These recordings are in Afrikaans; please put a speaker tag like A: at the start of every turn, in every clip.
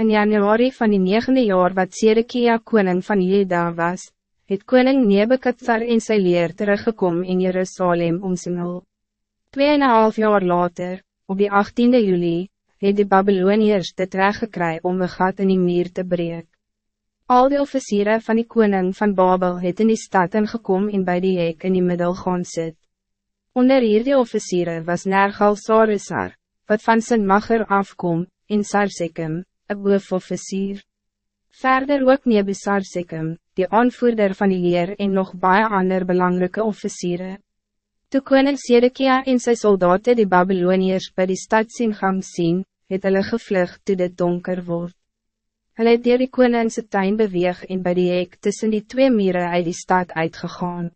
A: In januari van die negende jaar wat Sedekia koning van Juda was, het koning Nebekadzar in sy leer teruggekom in Jerusalem omsingel. Twee en een half jaar later, op die 18e juli, het die Babyloniërs dit reggekry om een gat in die muur te breek. Al die officieren van die koning van Babel het in die stad ingekom en bij die hek in die middel gaan sit. Onder hierdie officieren was Nergal Sarisar, wat van zijn mager afkom, in Sarsekem, een boofofficier. Verder ook Nebusar Sikkim, die aanvoerder van die leer en nog baie ander belangrijke officieren. Toe koning Sedekia en sy soldaten die Babyloniërs by die stad sien gaan sien, het hulle gevlug toe dit donker word. Hulle het dier die koningse tuin beweeg en by die hek tussen die twee mieren uit die stad uitgegaan.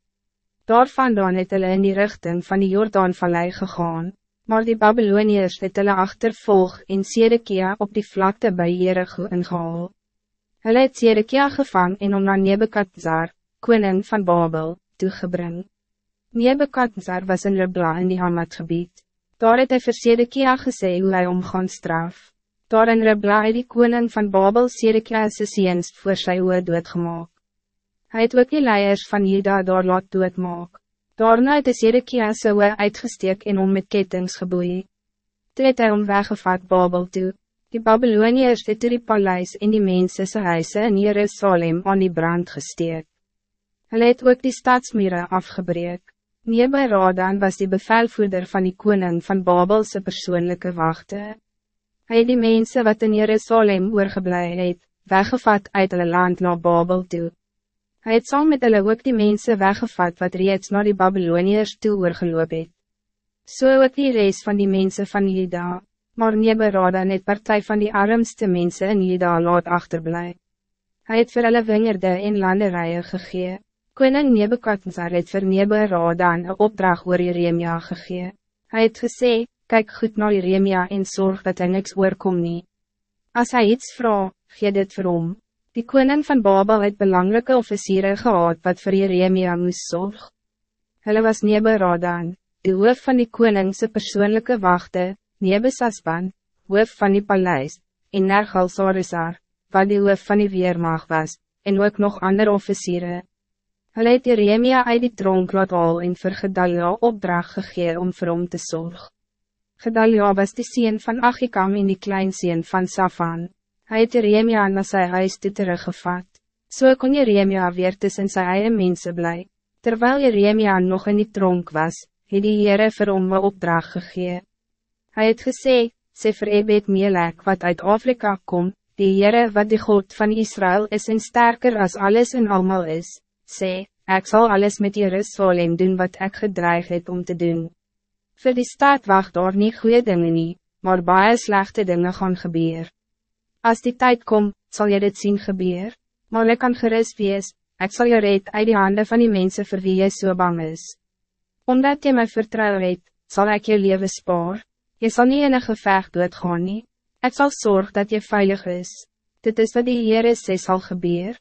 A: Daarvandaan het hulle in die richting van die Jordaanvallei gegaan maar die Babyloniërs het hulle achtervolg en Sedekia op die vlakte bij Jericho ingehaal. Hulle het Sedekia gevang en om na Nebekadzar, koning van Babel, toegebring. Nebekadzar was in Ribla in die Hamadgebied. Daar het hy vir Sedekia gesê hoe hy om gaan straf. Daar in Ribla het die koning van Babel Sedekia sy seens voor sy oor doodgemaak. Hy het ook die leiers van Juda daar laat doodmaak. Daarna het die Sedekia sy uitgesteek en om met kettings geboeie. Toe het hy om weggevat Babel toe. Die Babyloniërs het toe die paleis en die mense sy huise in Jerusalem aan die brand gesteek. Hulle het ook die stadsmure afgebreek. Neberadan was die bevelvoerder van die koning van Babelse persoonlijke wachte. Hij het die mensen wat in Jerusalem oorgeblij het, weggevat uit hulle land naar Babel toe. Hij het saam met hulle ook die mensen weggevat wat reeds naar die Babyloniërs toe oorgeloop het. So ook die reis van die mensen van Juda, maar Neberada net partij van die armste mensen in Juda laat achterblij. Hij het vir hulle wingerde en landerijen gegee. Koning Nebekadzar het vir Neberada een opdracht oor Jeremia gegee. Hij het gesê, kijk goed naar Jeremia en zorg dat hij niks oorkom nie. As hy iets vraag, gee dit vir hom. Die koning van Babel het belangrijke officieren gehad wat voor Jeremia moest zorg. Hulle was Neberadan, de hoof van die koningse persoonlijke wachte, Nebesasban, hoof van die paleis, en Nergal Sarisar, wat die hoof van die weermacht was, en ook nog andere officieren. Hulle het Jeremia uit die tronk laat al en vir Gedalia opdracht gegee om vir hom te zorg. Gedalia was die sien van Achikam en die kleinseen van Safan. Hij het Jeremia na sy huis toe teruggevat. So kon Jeremia weer tussen sy eie mense bly. Terwijl Jeremia nog in die tronk was, het die Heere vir hom een opdracht gegee. Hy het gesê, sê vir Ebed Melek wat uit Afrika kom, die Heere wat die God van Israël is en sterker als alles en allemaal is, sê, ik zal alles met Jerusalem doen wat ik gedreig het om te doen. Voor die staat wacht daar niet goede dingen nie, maar baie slechte dingen gaan gebeuren. Als die tijd komt, zal je dit zien gebeuren. Maar ik kan gerust wees, ik zal je red uit de handen van die mensen voor wie je zo so bang is. Omdat je mij vertrouwt het, zal ik je leven spaar. Je zal niet in een gevecht doodgaan nie. Ik zal zorgen dat je veilig is. Dit is wat die Heer is, zal gebeuren.